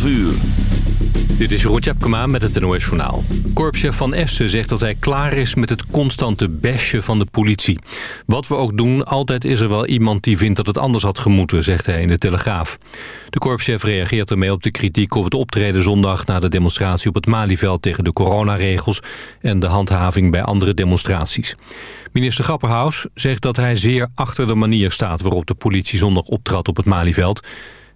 12 uur. Dit is Jeroen Tjepkema met het NOS Journaal. Korpschef Van Essen zegt dat hij klaar is met het constante bashen van de politie. Wat we ook doen, altijd is er wel iemand die vindt dat het anders had gemoeten, zegt hij in de Telegraaf. De korpschef reageert ermee op de kritiek op het optreden zondag... na de demonstratie op het Malieveld tegen de coronaregels... en de handhaving bij andere demonstraties. Minister Grapperhaus zegt dat hij zeer achter de manier staat... waarop de politie zondag optrad op het Malieveld...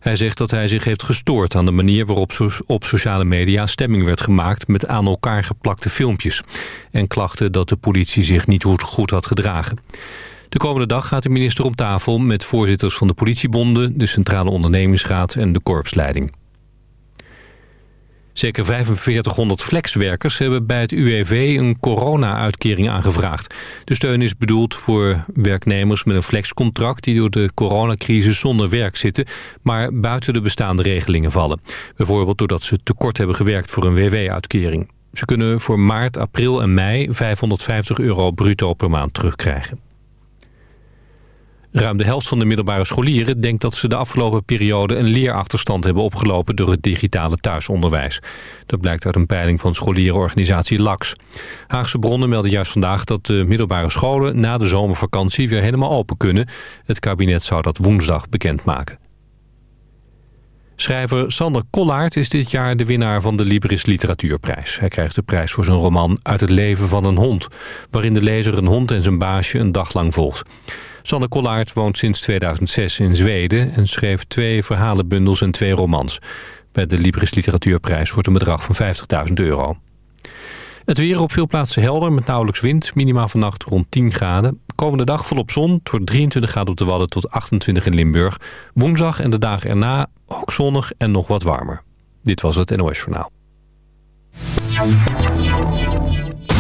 Hij zegt dat hij zich heeft gestoord aan de manier waarop op sociale media stemming werd gemaakt met aan elkaar geplakte filmpjes. En klachten dat de politie zich niet goed had gedragen. De komende dag gaat de minister op tafel met voorzitters van de politiebonden, de Centrale Ondernemingsraad en de korpsleiding. Zeker 4500 flexwerkers hebben bij het UWV een corona-uitkering aangevraagd. De steun is bedoeld voor werknemers met een flexcontract... die door de coronacrisis zonder werk zitten... maar buiten de bestaande regelingen vallen. Bijvoorbeeld doordat ze tekort hebben gewerkt voor een WW-uitkering. Ze kunnen voor maart, april en mei 550 euro bruto per maand terugkrijgen. Ruim de helft van de middelbare scholieren denkt dat ze de afgelopen periode een leerachterstand hebben opgelopen door het digitale thuisonderwijs. Dat blijkt uit een peiling van scholierenorganisatie LAX. Haagse bronnen melden juist vandaag dat de middelbare scholen na de zomervakantie weer helemaal open kunnen. Het kabinet zou dat woensdag bekendmaken. Schrijver Sander Kollaert is dit jaar de winnaar van de Libris Literatuurprijs. Hij krijgt de prijs voor zijn roman Uit het leven van een hond... waarin de lezer een hond en zijn baasje een dag lang volgt. Sanne Kollaert woont sinds 2006 in Zweden en schreef twee verhalenbundels en twee romans. Bij de Libris Literatuurprijs wordt een bedrag van 50.000 euro. Het weer op veel plaatsen helder met nauwelijks wind. Minimaal vannacht rond 10 graden. Komende dag volop zon. Wordt 23 graden op de Wadden tot 28 in Limburg. Woensdag en de dagen erna ook zonnig en nog wat warmer. Dit was het NOS Journaal.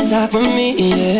inside for me, yeah.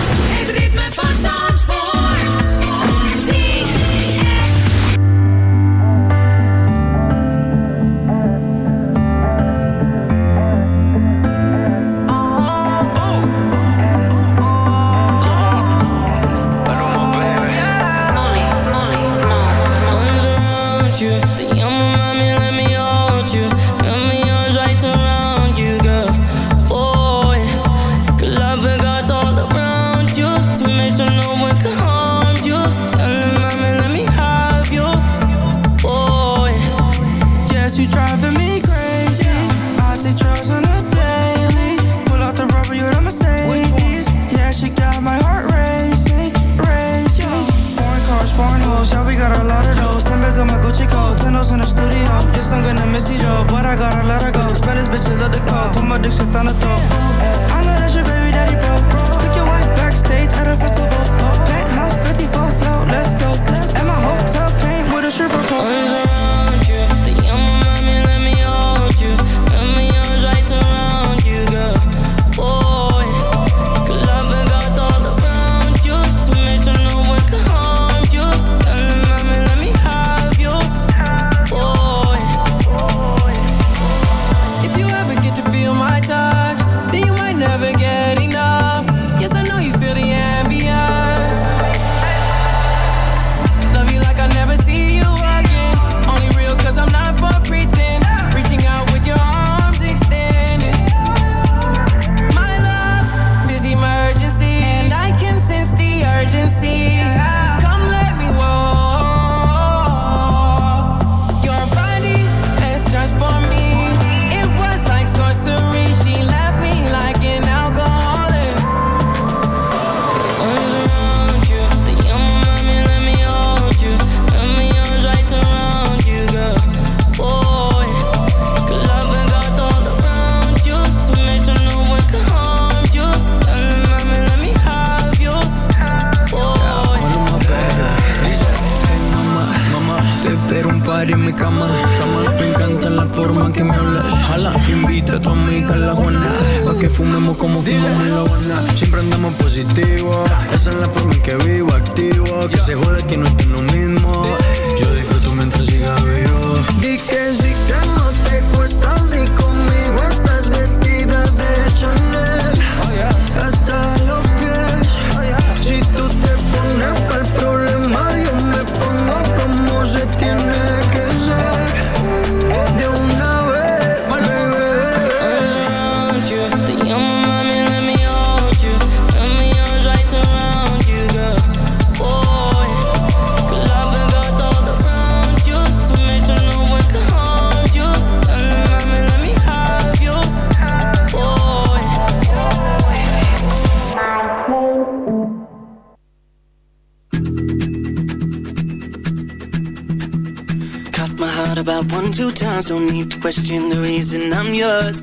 don't need to question the reason I'm yours.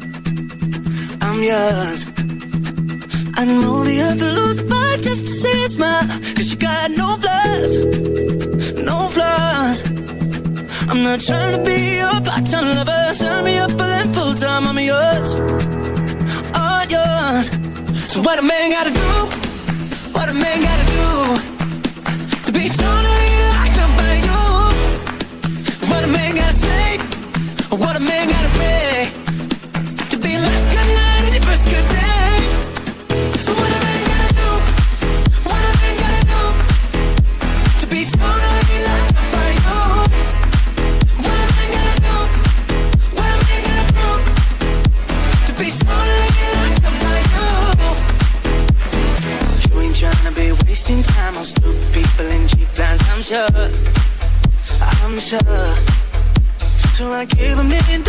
I'm yours. I know the other lose fight just to see a smile. Cause you got no flaws, no flaws. I'm not trying to be not giving in.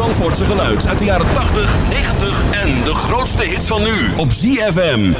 Zandvoortse geluid uit de jaren 80, 90 en de grootste hits van nu op ZFM.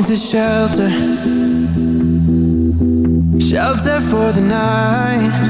Needs is shelter. Shelter for the night.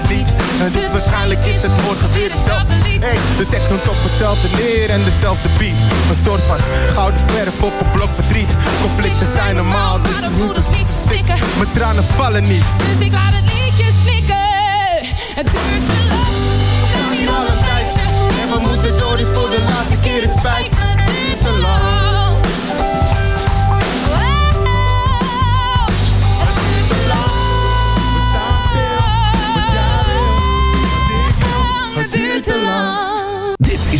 niet. En dus waarschijnlijk is het morgen weer hetzelfde lied. Hey, de tekst komt op hetzelfde neer en dezelfde beat. Een soort van gouden verf op een blok verdriet. Conflicten zijn normaal, dus de het niet verstikken. Mijn tranen vallen niet. Dus ik laat het liedje snikken. Het duurt te lang. We gaan hier al een tijdje. En we moeten door, dus voor de laatste keer. Het spijt me,